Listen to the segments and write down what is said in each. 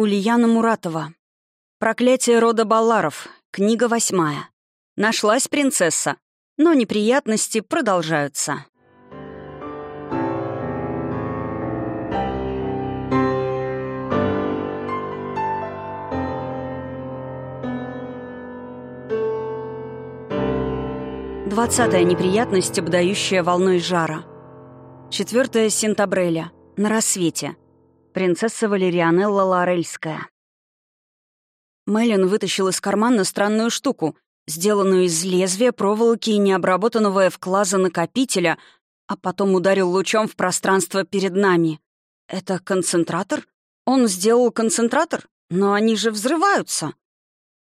Ульяна Муратова. «Проклятие рода Балларов». Книга восьмая. Нашлась принцесса. Но неприятности продолжаются. Двадцатая неприятность, обдающая волной жара. Четвертое сентября. На рассвете. Принцесса Валерианелла Лорельская. Мэлен вытащил из кармана странную штуку, сделанную из лезвия, проволоки и необработанного эвклаза накопителя, а потом ударил лучом в пространство перед нами. «Это концентратор? Он сделал концентратор? Но они же взрываются!»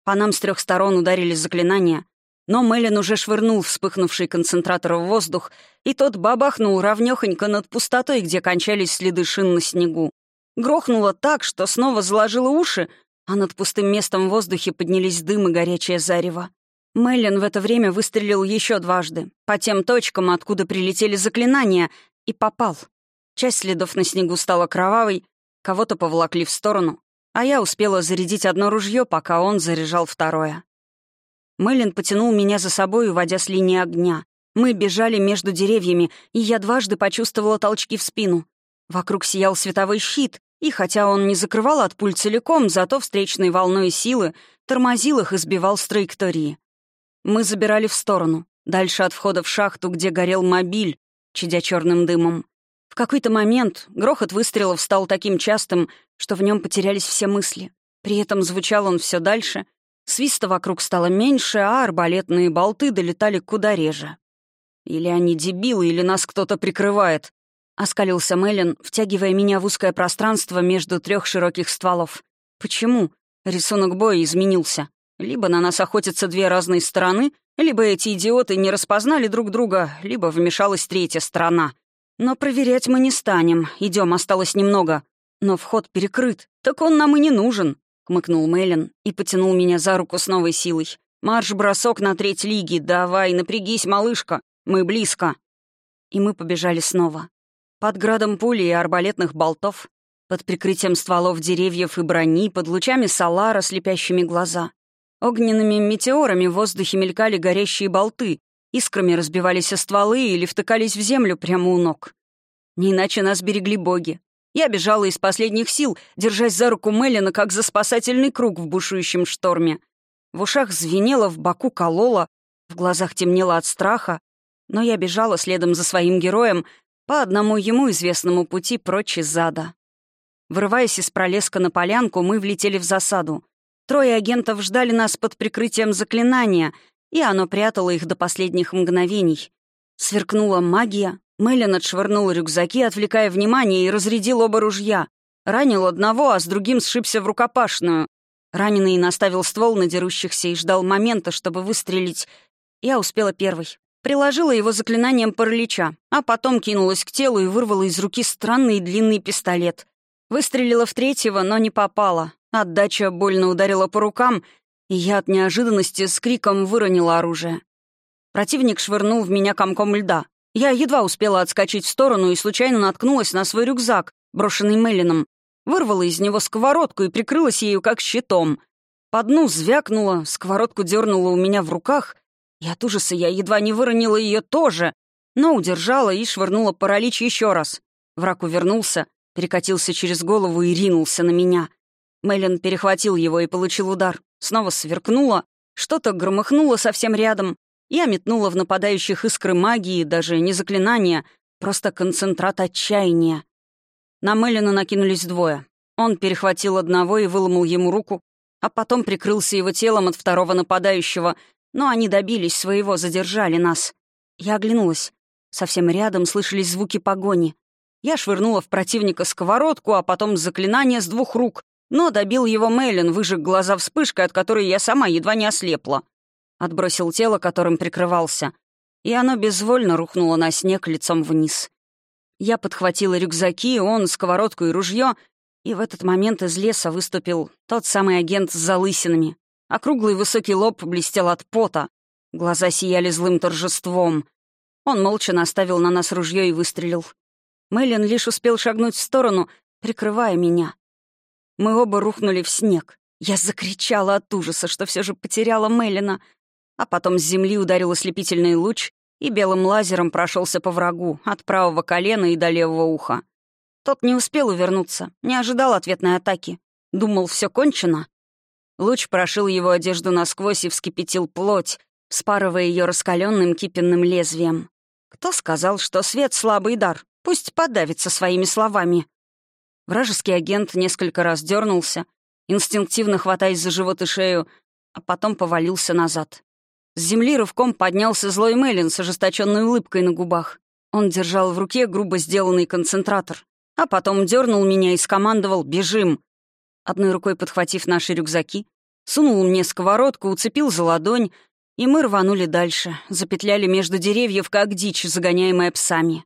По нам с трех сторон ударили заклинания, но Мэлен уже швырнул вспыхнувший концентратор в воздух, и тот бабахнул ровнёхонько над пустотой, где кончались следы шин на снегу. Грохнуло так, что снова заложило уши, а над пустым местом в воздухе поднялись дым и горячее зарево. Мэлен в это время выстрелил еще дважды, по тем точкам, откуда прилетели заклинания, и попал. Часть следов на снегу стала кровавой, кого-то поволокли в сторону, а я успела зарядить одно ружье, пока он заряжал второе. Мэлен потянул меня за собой, уводя с линии огня. Мы бежали между деревьями, и я дважды почувствовала толчки в спину. Вокруг сиял световой щит, и хотя он не закрывал от пуль целиком, зато встречной волной силы тормозил их и сбивал с траектории. Мы забирали в сторону, дальше от входа в шахту, где горел мобиль, чадя черным дымом. В какой-то момент грохот выстрелов стал таким частым, что в нем потерялись все мысли. При этом звучал он все дальше, свиста вокруг стало меньше, а арбалетные болты долетали куда реже. Или они дебилы, или нас кто-то прикрывает. Оскалился Мэлен, втягивая меня в узкое пространство между трех широких стволов. Почему? Рисунок боя изменился. Либо на нас охотятся две разные стороны, либо эти идиоты не распознали друг друга, либо вмешалась третья сторона. Но проверять мы не станем, идем, осталось немного. Но вход перекрыт, так он нам и не нужен, хмыкнул Мэлен и потянул меня за руку с новой силой. «Марш-бросок на треть лиги, давай, напрягись, малышка, мы близко». И мы побежали снова. Под градом пули и арбалетных болтов, под прикрытием стволов деревьев и брони, под лучами салара, слепящими глаза. Огненными метеорами в воздухе мелькали горящие болты, искрами разбивались о стволы или втыкались в землю прямо у ног. Не иначе нас берегли боги. Я бежала из последних сил, держась за руку Меллина, как за спасательный круг в бушующем шторме. В ушах звенело, в боку кололо, в глазах темнело от страха, но я бежала следом за своим героем, по одному ему известному пути прочь из зада. Врываясь из пролеска на полянку, мы влетели в засаду. Трое агентов ждали нас под прикрытием заклинания, и оно прятало их до последних мгновений. Сверкнула магия, Мэлен отшвырнул рюкзаки, отвлекая внимание, и разрядил оба ружья. Ранил одного, а с другим сшибся в рукопашную. Раненый наставил ствол на дерущихся и ждал момента, чтобы выстрелить. Я успела первой. Приложила его заклинанием паралича, а потом кинулась к телу и вырвала из руки странный длинный пистолет. Выстрелила в третьего, но не попала. Отдача больно ударила по рукам, и я от неожиданности с криком выронила оружие. Противник швырнул в меня комком льда. Я едва успела отскочить в сторону и случайно наткнулась на свой рюкзак, брошенный Меллином. Вырвала из него сковородку и прикрылась ею как щитом. По дну звякнула, сковородку дернула у меня в руках — и от ужаса я едва не выронила ее тоже, но удержала и швырнула паралич еще раз. Враг увернулся, перекатился через голову и ринулся на меня. Мэлен перехватил его и получил удар. Снова сверкнуло, что-то громыхнуло совсем рядом. Я метнула в нападающих искры магии, даже не заклинания, просто концентрат отчаяния. На Мэлена накинулись двое. Он перехватил одного и выломал ему руку, а потом прикрылся его телом от второго нападающего, но они добились своего, задержали нас. Я оглянулась. Совсем рядом слышались звуки погони. Я швырнула в противника сковородку, а потом заклинание с двух рук. Но добил его Мейлин, выжег глаза вспышкой, от которой я сама едва не ослепла. Отбросил тело, которым прикрывался. И оно безвольно рухнуло на снег лицом вниз. Я подхватила рюкзаки, он, сковородку и ружье, и в этот момент из леса выступил тот самый агент с залысинами. Округлый высокий лоб блестел от пота. Глаза сияли злым торжеством. Он молча наставил на нас ружье и выстрелил. Мэйлин лишь успел шагнуть в сторону, прикрывая меня. Мы оба рухнули в снег. Я закричала от ужаса, что все же потеряла Мелина. А потом с земли ударил ослепительный луч и белым лазером прошелся по врагу от правого колена и до левого уха. Тот не успел увернуться, не ожидал ответной атаки. Думал, все кончено. Луч прошил его одежду насквозь и вскипятил плоть, спарывая ее раскаленным кипенным лезвием. Кто сказал, что свет — слабый дар? Пусть подавится своими словами. Вражеский агент несколько раз дернулся, инстинктивно хватаясь за живот и шею, а потом повалился назад. С земли рывком поднялся злой Меллин с ожесточенной улыбкой на губах. Он держал в руке грубо сделанный концентратор, а потом дернул меня и скомандовал «Бежим!». Одной рукой подхватив наши рюкзаки, сунул мне сковородку, уцепил за ладонь, и мы рванули дальше, запетляли между деревьев, как дичь, загоняемая псами.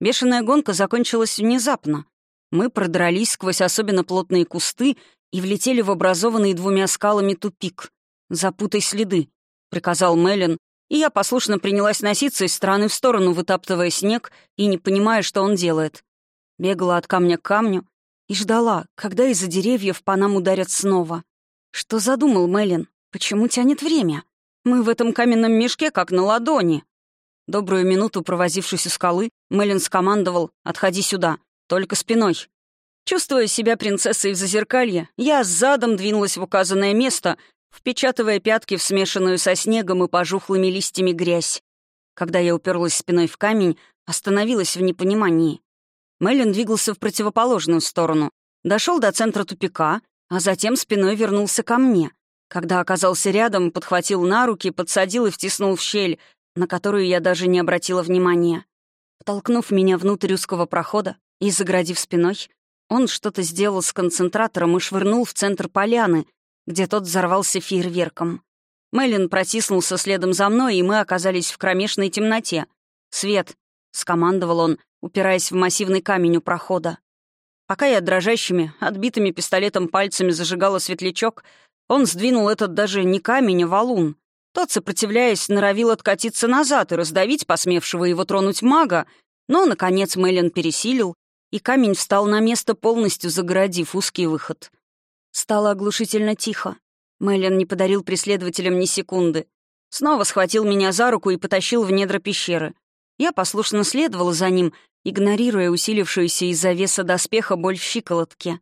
Бешеная гонка закончилась внезапно. Мы продрались сквозь особенно плотные кусты и влетели в образованный двумя скалами тупик. «Запутай следы», — приказал Меллен, и я послушно принялась носиться из стороны в сторону, вытаптывая снег и не понимая, что он делает. Бегала от камня к камню и ждала, когда из-за деревьев по нам ударят снова. Что задумал Меллен? Почему тянет время? Мы в этом каменном мешке как на ладони. Добрую минуту провозившись у скалы, Меллин скомандовал «Отходи сюда, только спиной». Чувствуя себя принцессой в зазеркалье, я задом двинулась в указанное место, впечатывая пятки в смешанную со снегом и пожухлыми листьями грязь. Когда я уперлась спиной в камень, остановилась в непонимании. Меллин двигался в противоположную сторону, дошел до центра тупика, а затем спиной вернулся ко мне — когда оказался рядом, подхватил на руки, подсадил и втиснул в щель, на которую я даже не обратила внимания. Толкнув меня внутрь узкого прохода и заградив спиной, он что-то сделал с концентратором и швырнул в центр поляны, где тот взорвался фейерверком. Мэлен протиснулся следом за мной, и мы оказались в кромешной темноте. «Свет!» — скомандовал он, упираясь в массивный камень у прохода. Пока я дрожащими, отбитыми пистолетом пальцами зажигала светлячок, он сдвинул этот даже не камень, а валун. Тот, сопротивляясь, норовил откатиться назад и раздавить посмевшего его тронуть мага, но, наконец, Мэлен пересилил, и камень встал на место, полностью загородив узкий выход. Стало оглушительно тихо. Мэлен не подарил преследователям ни секунды. Снова схватил меня за руку и потащил в недра пещеры. Я послушно следовала за ним, игнорируя усилившуюся из-за веса доспеха боль в щиколотке.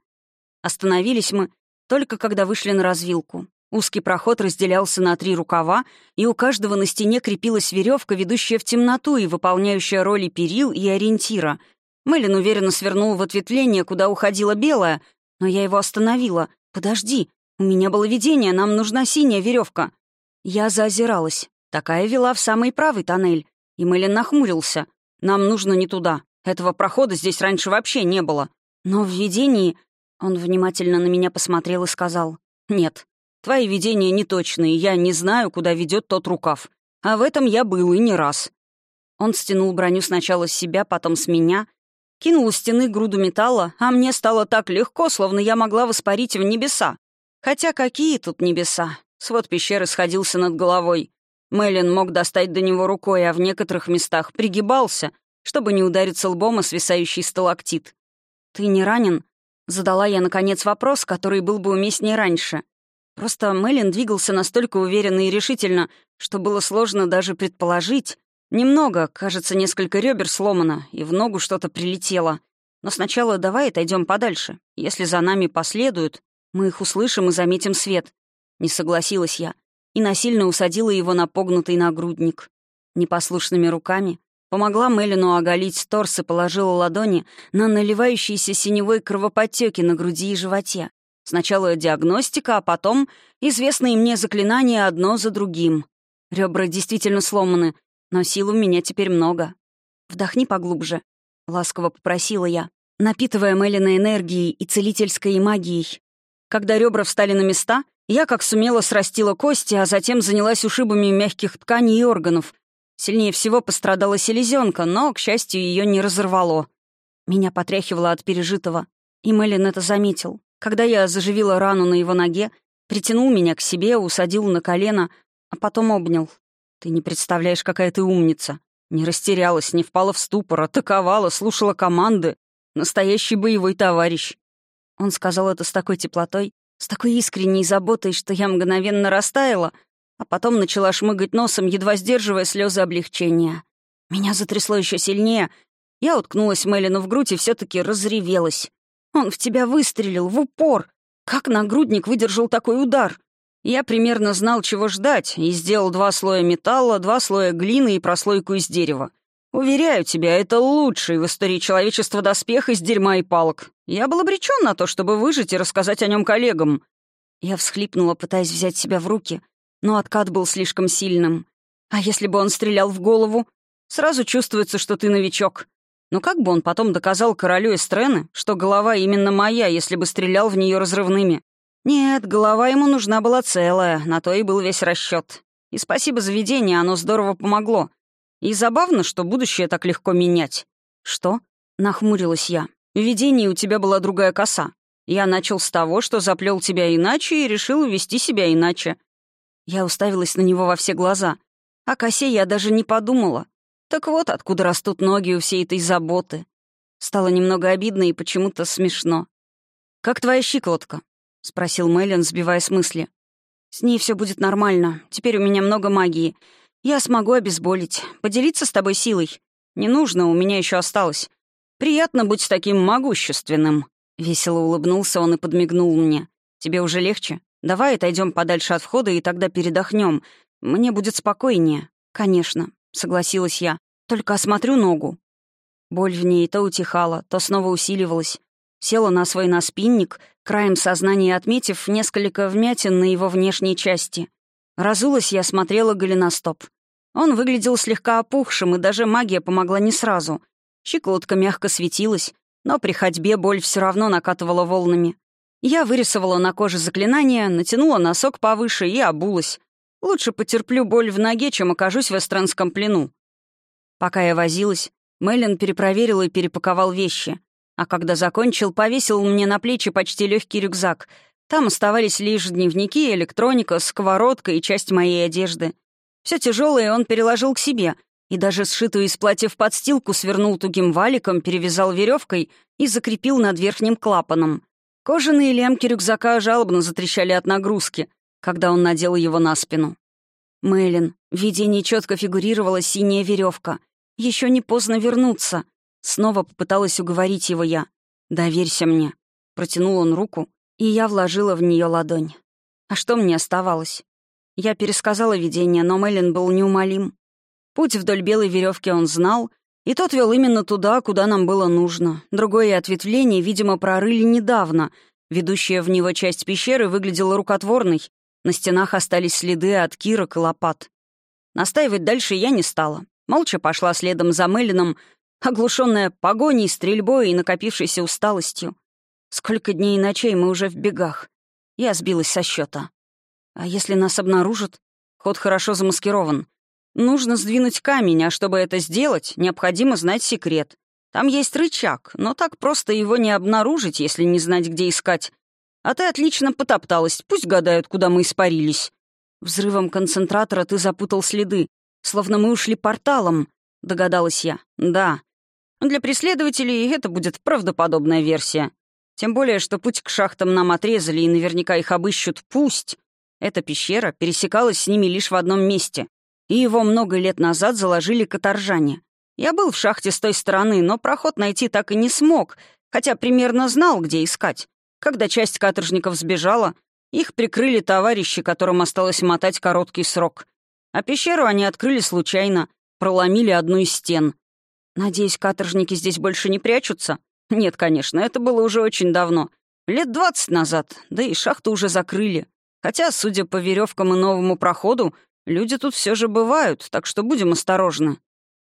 Остановились мы только когда вышли на развилку. Узкий проход разделялся на три рукава, и у каждого на стене крепилась веревка, ведущая в темноту и выполняющая роли перил и ориентира. Мэлен уверенно свернул в ответвление, куда уходила белая, но я его остановила. «Подожди, у меня было видение, нам нужна синяя веревка. Я заозиралась. Такая вела в самый правый тоннель. И Мэлен нахмурился. «Нам нужно не туда. Этого прохода здесь раньше вообще не было. Но в видении он внимательно на меня посмотрел и сказал, «Нет, твои видения неточные, я не знаю, куда ведет тот рукав. А в этом я был и не раз». Он стянул броню сначала с себя, потом с меня, кинул у стены груду металла, а мне стало так легко, словно я могла воспарить в небеса. Хотя какие тут небеса? Свод пещеры сходился над головой. Мэлен мог достать до него рукой, а в некоторых местах пригибался, чтобы не удариться лбом о свисающий сталактит. «Ты не ранен?» Задала я, наконец, вопрос, который был бы уместнее раньше. Просто Мэлен двигался настолько уверенно и решительно, что было сложно даже предположить. Немного, кажется, несколько ребер сломано, и в ногу что-то прилетело. Но сначала давай отойдем подальше. Если за нами последуют, мы их услышим и заметим свет. Не согласилась я и насильно усадила его на погнутый нагрудник. Непослушными руками Помогла Мелину оголить торс и положила ладони на наливающиеся синевой кровоподтеки на груди и животе. Сначала диагностика, а потом известные мне заклинания одно за другим. Ребра действительно сломаны, но сил у меня теперь много. «Вдохни поглубже», — ласково попросила я, напитывая Мелина энергией и целительской магией. Когда ребра встали на места, я как сумела срастила кости, а затем занялась ушибами мягких тканей и органов, Сильнее всего пострадала селезенка, но, к счастью, ее не разорвало. Меня потряхивало от пережитого, и Мэлен это заметил. Когда я заживила рану на его ноге, притянул меня к себе, усадил на колено, а потом обнял. «Ты не представляешь, какая ты умница. Не растерялась, не впала в ступор, атаковала, слушала команды. Настоящий боевой товарищ». Он сказал это с такой теплотой, с такой искренней заботой, что я мгновенно растаяла, а потом начала шмыгать носом, едва сдерживая слезы облегчения. Меня затрясло еще сильнее. Я уткнулась Мелину в грудь и все таки разревелась. «Он в тебя выстрелил, в упор! Как нагрудник выдержал такой удар?» Я примерно знал, чего ждать, и сделал два слоя металла, два слоя глины и прослойку из дерева. Уверяю тебя, это лучший в истории человечества доспех из дерьма и палок. Я был обречен на то, чтобы выжить и рассказать о нем коллегам. Я всхлипнула, пытаясь взять себя в руки, но откат был слишком сильным. А если бы он стрелял в голову? Сразу чувствуется, что ты новичок. Но как бы он потом доказал королю Эстрены, что голова именно моя, если бы стрелял в нее разрывными? Нет, голова ему нужна была целая, на то и был весь расчет. И спасибо за видение, оно здорово помогло. И забавно, что будущее так легко менять. Что? Нахмурилась я. В видении у тебя была другая коса. Я начал с того, что заплел тебя иначе и решил вести себя иначе. Я уставилась на него во все глаза. О косе я даже не подумала. Так вот, откуда растут ноги у всей этой заботы. Стало немного обидно и почему-то смешно. «Как твоя щиколотка?» — спросил Мэлен, сбивая с мысли. «С ней все будет нормально. Теперь у меня много магии. Я смогу обезболить. Поделиться с тобой силой. Не нужно, у меня еще осталось. Приятно быть таким могущественным». Весело улыбнулся он и подмигнул мне. «Тебе уже легче? Давай отойдем подальше от входа и тогда передохнем. Мне будет спокойнее». «Конечно», — согласилась я. «Только осмотрю ногу». Боль в ней то утихала, то снова усиливалась. Села на свой наспинник, краем сознания отметив несколько вмятин на его внешней части. Разулась я, смотрела голеностоп. Он выглядел слегка опухшим, и даже магия помогла не сразу. Щеколотка мягко светилась, но при ходьбе боль все равно накатывала волнами. Я вырисовала на коже заклинание, натянула носок повыше и обулась. Лучше потерплю боль в ноге, чем окажусь в эстранском плену. Пока я возилась, Мэлен перепроверил и перепаковал вещи а когда закончил, повесил мне на плечи почти легкий рюкзак. Там оставались лишь дневники, электроника, сковородка и часть моей одежды. Все тяжелое он переложил к себе, и даже сшитую из платьев подстилку свернул тугим валиком, перевязал веревкой и закрепил над верхним клапаном. Кожаные лямки рюкзака жалобно затрещали от нагрузки, когда он надел его на спину. Мэлен, в видении четко фигурировала синяя веревка. Еще не поздно вернуться. Снова попыталась уговорить его я. «Доверься мне». Протянул он руку, и я вложила в нее ладонь. А что мне оставалось? Я пересказала видение, но Мэлен был неумолим. Путь вдоль белой веревки он знал, и тот вел именно туда, куда нам было нужно. Другое ответвление, видимо, прорыли недавно. Ведущая в него часть пещеры выглядела рукотворной. На стенах остались следы от кирок и лопат. Настаивать дальше я не стала. Молча пошла следом за Мелином, оглушенная погоней, стрельбой и накопившейся усталостью. Сколько дней и ночей мы уже в бегах. Я сбилась со счета. А если нас обнаружат? Ход хорошо замаскирован. Нужно сдвинуть камень, а чтобы это сделать, необходимо знать секрет. Там есть рычаг, но так просто его не обнаружить, если не знать, где искать. А ты отлично потопталась, пусть гадают, куда мы испарились. Взрывом концентратора ты запутал следы, словно мы ушли порталом, догадалась я. Да, для преследователей это будет правдоподобная версия. Тем более, что путь к шахтам нам отрезали, и наверняка их обыщут «пусть». Эта пещера пересекалась с ними лишь в одном месте, и его много лет назад заложили каторжане. Я был в шахте с той стороны, но проход найти так и не смог, хотя примерно знал, где искать. Когда часть каторжников сбежала, их прикрыли товарищи, которым осталось мотать короткий срок. А пещеру они открыли случайно, проломили одну из стен. Надеюсь, каторжники здесь больше не прячутся? Нет, конечно, это было уже очень давно. Лет двадцать назад, да и шахту уже закрыли. Хотя, судя по веревкам и новому проходу, люди тут все же бывают, так что будем осторожны.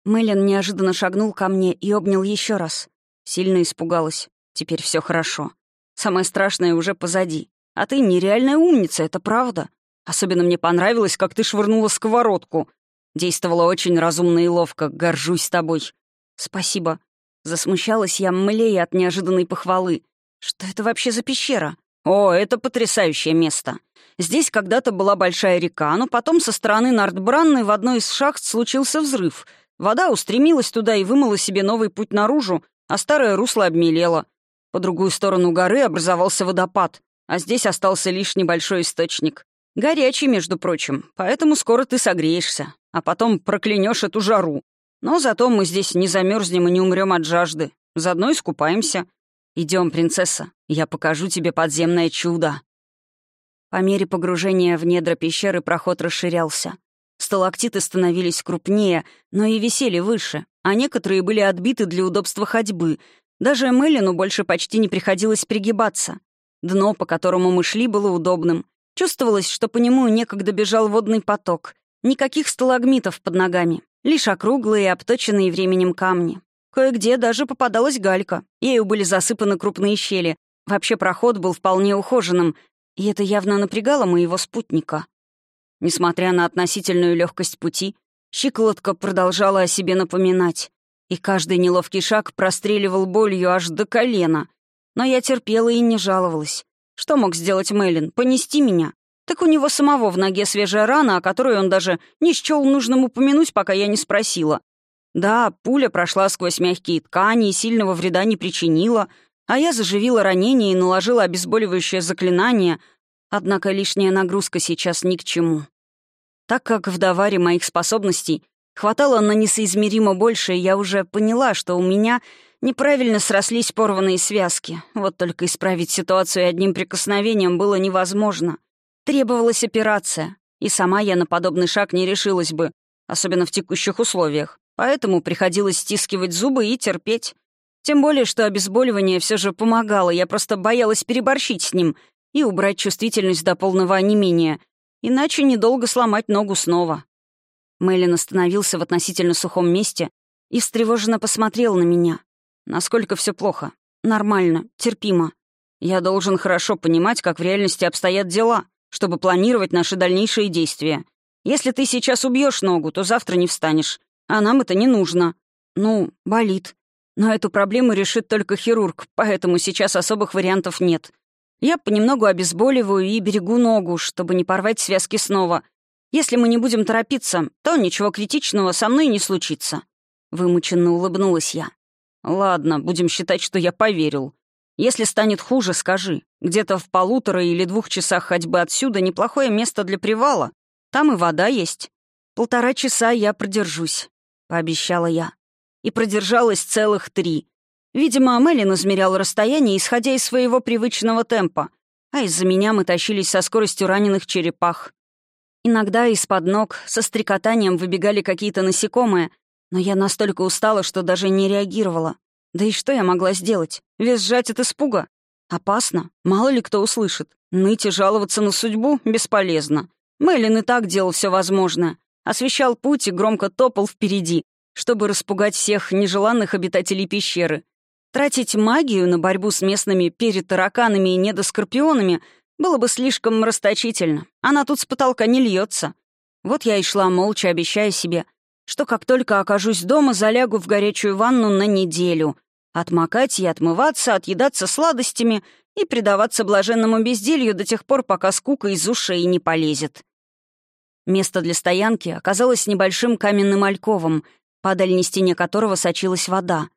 Мэлен неожиданно шагнул ко мне и обнял еще раз. Сильно испугалась. Теперь все хорошо. Самое страшное уже позади. А ты нереальная умница, это правда. Особенно мне понравилось, как ты швырнула сковородку. Действовала очень разумно и ловко, горжусь тобой. «Спасибо». Засмущалась я, млея от неожиданной похвалы. «Что это вообще за пещера?» «О, это потрясающее место. Здесь когда-то была большая река, но потом со стороны Нардбранны в одной из шахт случился взрыв. Вода устремилась туда и вымыла себе новый путь наружу, а старое русло обмелело. По другую сторону горы образовался водопад, а здесь остался лишь небольшой источник. Горячий, между прочим, поэтому скоро ты согреешься, а потом проклянешь эту жару. Но зато мы здесь не замерзнем и не умрем от жажды. Заодно искупаемся. Идем, принцесса, я покажу тебе подземное чудо». По мере погружения в недра пещеры проход расширялся. Сталактиты становились крупнее, но и висели выше, а некоторые были отбиты для удобства ходьбы. Даже Мелину больше почти не приходилось пригибаться. Дно, по которому мы шли, было удобным. Чувствовалось, что по нему некогда бежал водный поток. Никаких сталагмитов под ногами, лишь округлые и обточенные временем камни. Кое-где даже попадалась галька, ею были засыпаны крупные щели. Вообще проход был вполне ухоженным, и это явно напрягало моего спутника. Несмотря на относительную легкость пути, щиколотка продолжала о себе напоминать, и каждый неловкий шаг простреливал болью аж до колена. Но я терпела и не жаловалась. Что мог сделать Мэлен? Понести меня? Так у него самого в ноге свежая рана, о которой он даже не счел нужным упомянуть, пока я не спросила. Да, пуля прошла сквозь мягкие ткани и сильного вреда не причинила, а я заживила ранение и наложила обезболивающее заклинание, однако лишняя нагрузка сейчас ни к чему. Так как в даваре моих способностей хватало на несоизмеримо больше, я уже поняла, что у меня неправильно срослись порванные связки. Вот только исправить ситуацию одним прикосновением было невозможно. Требовалась операция, и сама я на подобный шаг не решилась бы, особенно в текущих условиях. Поэтому приходилось стискивать зубы и терпеть. Тем более, что обезболивание все же помогало, я просто боялась переборщить с ним и убрать чувствительность до полного онемения, иначе недолго сломать ногу снова. Мэлен остановился в относительно сухом месте и встревоженно посмотрел на меня. Насколько все плохо? Нормально, терпимо. Я должен хорошо понимать, как в реальности обстоят дела, чтобы планировать наши дальнейшие действия. Если ты сейчас убьешь ногу, то завтра не встанешь. А нам это не нужно. Ну, болит. Но эту проблему решит только хирург, поэтому сейчас особых вариантов нет. Я понемногу обезболиваю и берегу ногу, чтобы не порвать связки снова. Если мы не будем торопиться, то ничего критичного со мной не случится». Вымученно улыбнулась я. «Ладно, будем считать, что я поверил. Если станет хуже, скажи. Где-то в полутора или двух часах ходьбы отсюда неплохое место для привала. Там и вода есть. Полтора часа я продержусь», — пообещала я. И продержалась целых три. Видимо, Мелин измерял расстояние, исходя из своего привычного темпа, а из-за меня мы тащились со скоростью раненых черепах. Иногда из-под ног со стрекотанием выбегали какие-то насекомые, но я настолько устала, что даже не реагировала. Да и что я могла сделать? Визжать от испуга? Опасно. Мало ли кто услышит. Ныть и жаловаться на судьбу бесполезно. Мэлен и так делал все возможное. Освещал путь и громко топал впереди, чтобы распугать всех нежеланных обитателей пещеры. Тратить магию на борьбу с местными перетараканами и недоскорпионами было бы слишком расточительно. Она тут с потолка не льется. Вот я и шла молча, обещая себе, что как только окажусь дома, залягу в горячую ванну на неделю. Отмокать и отмываться, отъедаться сладостями и предаваться блаженному безделью до тех пор, пока скука из ушей не полезет. Место для стоянки оказалось небольшим каменным альковом, по дальней стене которого сочилась вода.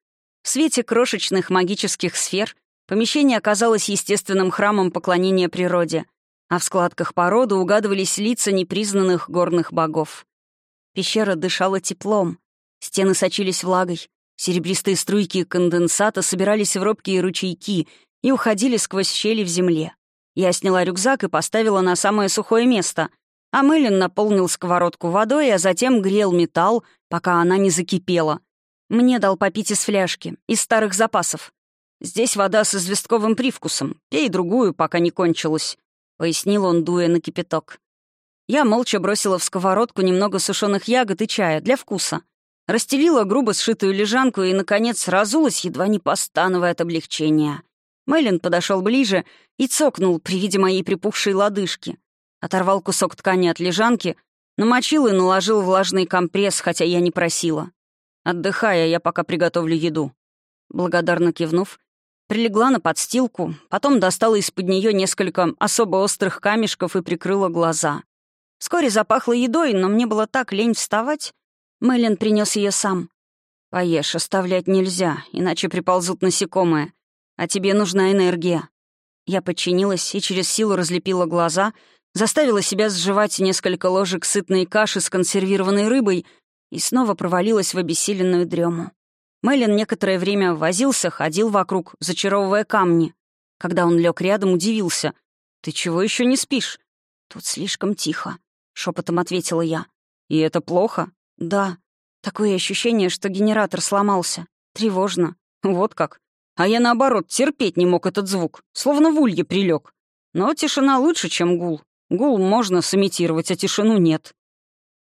В свете крошечных магических сфер помещение оказалось естественным храмом поклонения природе, а в складках породы угадывались лица непризнанных горных богов. Пещера дышала теплом, стены сочились влагой, серебристые струйки конденсата собирались в робкие ручейки и уходили сквозь щели в земле. Я сняла рюкзак и поставила на самое сухое место — а Мэлен наполнил сковородку водой, а затем грел металл, пока она не закипела. Мне дал попить из фляжки, из старых запасов. «Здесь вода с известковым привкусом. Пей другую, пока не кончилась», — пояснил он, дуя на кипяток. Я молча бросила в сковородку немного сушеных ягод и чая для вкуса. Расстелила грубо сшитую лежанку и, наконец, разулась, едва не постановая от облегчения. Мэлен подошел ближе и цокнул при виде моей припухшей лодыжки. Оторвал кусок ткани от лежанки, намочил и наложил влажный компресс, хотя я не просила. Отдыхая, я пока приготовлю еду. Благодарно кивнув, прилегла на подстилку, потом достала из-под нее несколько особо острых камешков и прикрыла глаза. Вскоре запахло едой, но мне было так лень вставать. Мэлен принес ее сам. «Поешь, оставлять нельзя, иначе приползут насекомые. А тебе нужна энергия». Я подчинилась и через силу разлепила глаза, заставила себя сживать несколько ложек сытной каши с консервированной рыбой и снова провалилась в обессиленную дрему. Мэлен некоторое время возился, ходил вокруг, зачаровывая камни. Когда он лег рядом, удивился. «Ты чего еще не спишь?» «Тут слишком тихо», — шепотом ответила я. «И это плохо?» «Да. Такое ощущение, что генератор сломался. Тревожно. Вот как. А я, наоборот, терпеть не мог этот звук, словно в улье прилег. Но тишина лучше, чем гул. Гул можно сымитировать, а тишину нет.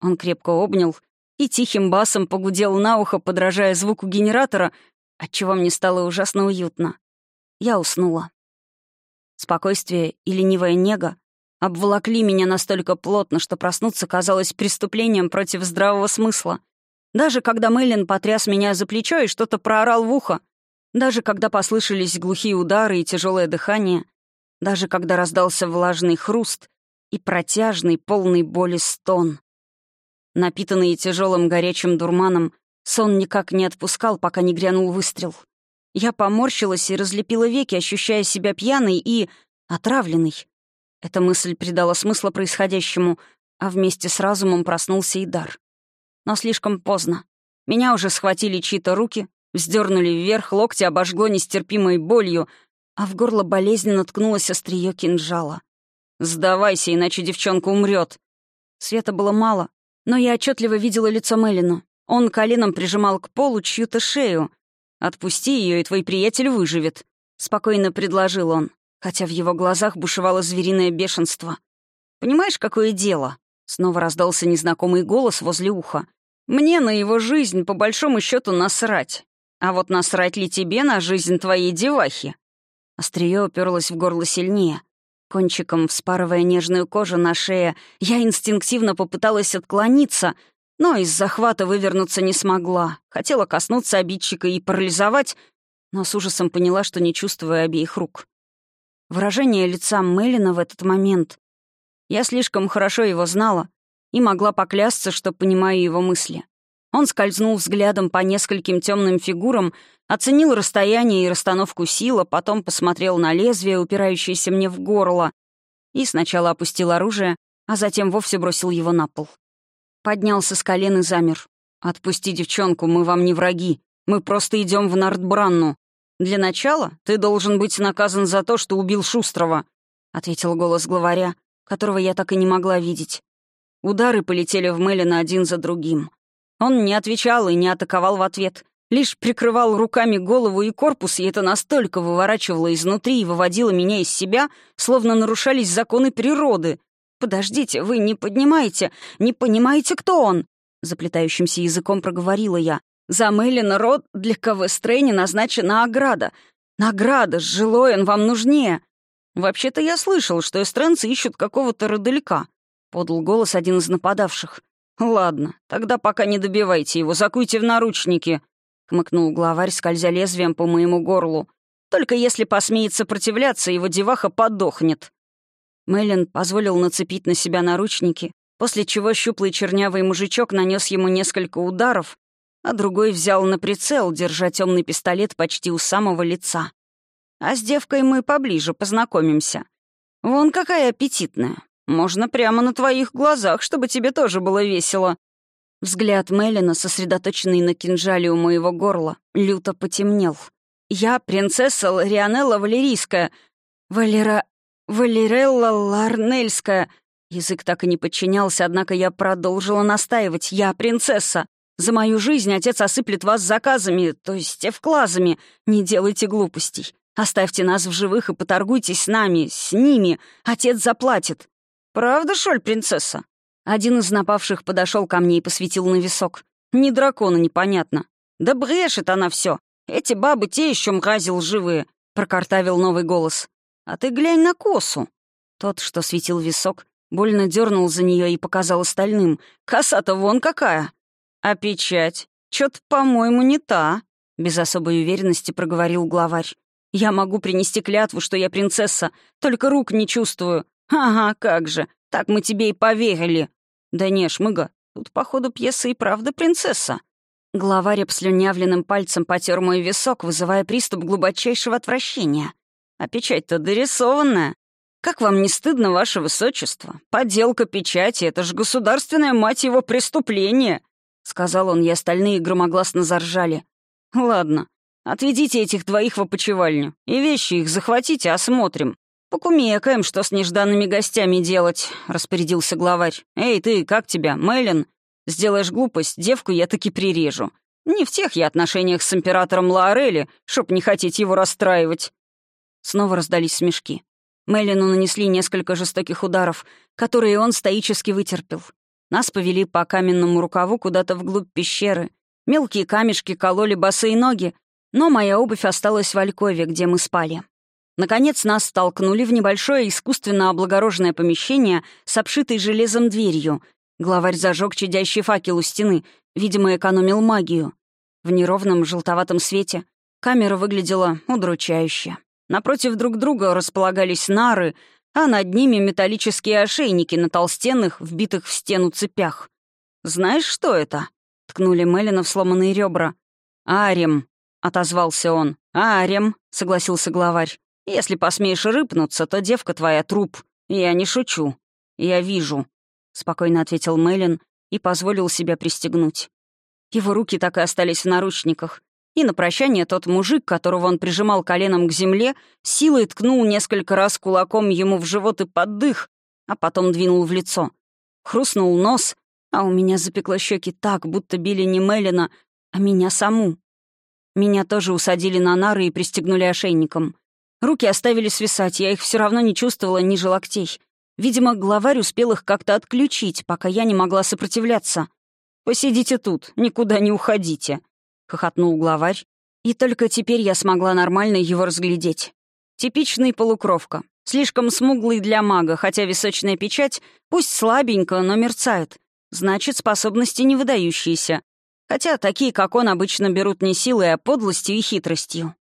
Он крепко обнял и тихим басом погудел на ухо, подражая звуку генератора, отчего мне стало ужасно уютно. Я уснула. Спокойствие и ленивая нега обволокли меня настолько плотно, что проснуться казалось преступлением против здравого смысла. Даже когда Мэйлин потряс меня за плечо и что-то проорал в ухо, даже когда послышались глухие удары и тяжелое дыхание, даже когда раздался влажный хруст и протяжный, полный боли стон. Напитанный тяжелым горячим дурманом, сон никак не отпускал, пока не грянул выстрел. Я поморщилась и разлепила веки, ощущая себя пьяной и отравленной. Эта мысль придала смысла происходящему, а вместе с разумом проснулся и дар. Но слишком поздно. Меня уже схватили чьи-то руки, Вздернули вверх, локти обожгло нестерпимой болью, а в горло болезненно ткнулось острие кинжала. «Сдавайся, иначе девчонка умрет. Света было мало, но я отчетливо видела лицо Мелина. Он коленом прижимал к полу чью-то шею. «Отпусти ее, и твой приятель выживет», — спокойно предложил он, хотя в его глазах бушевало звериное бешенство. «Понимаешь, какое дело?» — снова раздался незнакомый голос возле уха. «Мне на его жизнь, по большому счету, насрать. А вот насрать ли тебе на жизнь твоей девахи?» Острие уперлось в горло сильнее. Кончиком, вспарывая нежную кожу на шее, я инстинктивно попыталась отклониться, но из захвата вывернуться не смогла. Хотела коснуться обидчика и парализовать, но с ужасом поняла, что не чувствую обеих рук. Выражение лица Мелина в этот момент. Я слишком хорошо его знала и могла поклясться, что понимаю его мысли. Он скользнул взглядом по нескольким темным фигурам, оценил расстояние и расстановку сил, потом посмотрел на лезвие, упирающееся мне в горло, и сначала опустил оружие, а затем вовсе бросил его на пол. Поднялся с колен и замер. «Отпусти девчонку, мы вам не враги. Мы просто идем в Нардбранну. Для начала ты должен быть наказан за то, что убил Шустрова», — ответил голос главаря, которого я так и не могла видеть. Удары полетели в Мелина один за другим. Он не отвечал и не атаковал в ответ. Лишь прикрывал руками голову и корпус, и это настолько выворачивало изнутри и выводило меня из себя, словно нарушались законы природы. «Подождите, вы не поднимаете, не понимаете, кто он?» Заплетающимся языком проговорила я. «За Мэлина Род для КВ Стрейни назначена ограда. Награда, жилой он вам нужнее». «Вообще-то я слышал, что эстренцы ищут какого-то родаляка», — подал голос один из нападавших. «Ладно, тогда пока не добивайте его, закуйте в наручники», — хмыкнул главарь, скользя лезвием по моему горлу. «Только если посмеет сопротивляться, его деваха подохнет». Мэлен позволил нацепить на себя наручники, после чего щуплый чернявый мужичок нанес ему несколько ударов, а другой взял на прицел, держа темный пистолет почти у самого лица. «А с девкой мы поближе познакомимся. Вон какая аппетитная. Можно прямо на твоих глазах, чтобы тебе тоже было весело». Взгляд Мелина, сосредоточенный на кинжале у моего горла, люто потемнел. «Я принцесса Ларианелла Валерийская. Валера... Валерелла Ларнельская». Язык так и не подчинялся, однако я продолжила настаивать. «Я принцесса. За мою жизнь отец осыплет вас заказами, то есть эвклазами. Не делайте глупостей. Оставьте нас в живых и поторгуйтесь с нами, с ними. Отец заплатит. «Правда, шоль, принцесса?» Один из напавших подошел ко мне и посветил на висок. «Не дракона, непонятно. Да брешет она все. Эти бабы те еще мрази лживые», — прокартавил новый голос. «А ты глянь на косу». Тот, что светил висок, больно дернул за нее и показал остальным. «Коса-то вон какая!» «А печать? Чё-то, по-моему, не та», — без особой уверенности проговорил главарь. «Я могу принести клятву, что я принцесса, только рук не чувствую. «Ага, как же, так мы тебе и поверили». «Да не, Шмыга, тут, походу, пьеса и правда принцесса». Главарь обслюнявленным пальцем потер мой висок, вызывая приступ глубочайшего отвращения. А печать-то дорисованная. Как вам не стыдно, ваше высочество? Подделка печати — это же государственное, мать его, преступление!» Сказал он, и остальные громогласно заржали. «Ладно, отведите этих двоих в опочивальню, и вещи их захватите, осмотрим. Покумекаем, что с нежданными гостями делать», — распорядился главарь. «Эй, ты, как тебя, Мэлен?» Сделаешь глупость, девку я таки прирежу. Не в тех я отношениях с императором Лаорели, чтоб не хотеть его расстраивать». Снова раздались смешки. Мелину нанесли несколько жестоких ударов, которые он стоически вытерпел. Нас повели по каменному рукаву куда-то вглубь пещеры. Мелкие камешки кололи босые ноги, но моя обувь осталась в Алькове, где мы спали. Наконец нас столкнули в небольшое искусственно облагороженное помещение с обшитой железом дверью, Главарь зажег чадящий факел у стены, видимо, экономил магию. В неровном желтоватом свете камера выглядела удручающе. Напротив друг друга располагались нары, а над ними металлические ошейники на толстенных, вбитых в стену цепях. «Знаешь, что это?» — ткнули Мелина в сломанные ребра. «Арем», — отозвался он. «Арем», — согласился главарь. «Если посмеешь рыпнуться, то девка твоя труп. Я не шучу. Я вижу. — спокойно ответил Мэлен и позволил себя пристегнуть. Его руки так и остались в наручниках. И на прощание тот мужик, которого он прижимал коленом к земле, силой ткнул несколько раз кулаком ему в живот и под дых, а потом двинул в лицо. Хрустнул нос, а у меня запекло щеки так, будто били не Мелина, а меня саму. Меня тоже усадили на нары и пристегнули ошейником. Руки оставили свисать, я их все равно не чувствовала ниже локтей — Видимо, главарь успел их как-то отключить, пока я не могла сопротивляться. «Посидите тут, никуда не уходите», — хохотнул главарь. И только теперь я смогла нормально его разглядеть. Типичный полукровка. Слишком смуглый для мага, хотя височная печать, пусть слабенько, но мерцает. Значит, способности не выдающиеся. Хотя такие, как он, обычно берут не силой, а подлостью и хитростью.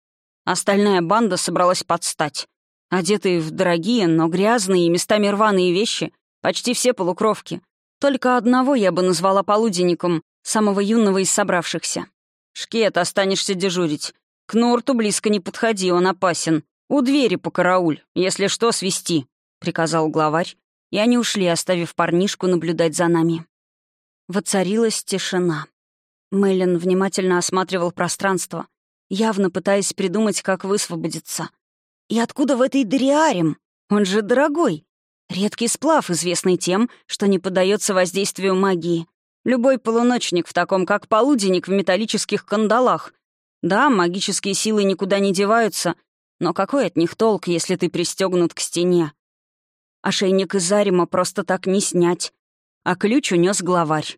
Остальная банда собралась подстать. Одетые в дорогие, но грязные и местами рваные вещи, почти все полукровки. Только одного я бы назвала полуденником, самого юного из собравшихся. «Шкет, останешься дежурить. К Норту близко не подходи, он опасен. У двери по карауль, если что, свисти», — приказал главарь, и они ушли, оставив парнишку наблюдать за нами. Воцарилась тишина. Мэлен внимательно осматривал пространство, явно пытаясь придумать, как высвободиться. И откуда в этой дыре Он же дорогой. Редкий сплав, известный тем, что не поддается воздействию магии. Любой полуночник в таком, как полуденник в металлических кандалах. Да, магические силы никуда не деваются, но какой от них толк, если ты пристегнут к стене? Ошейник из Арима просто так не снять. А ключ унес главарь.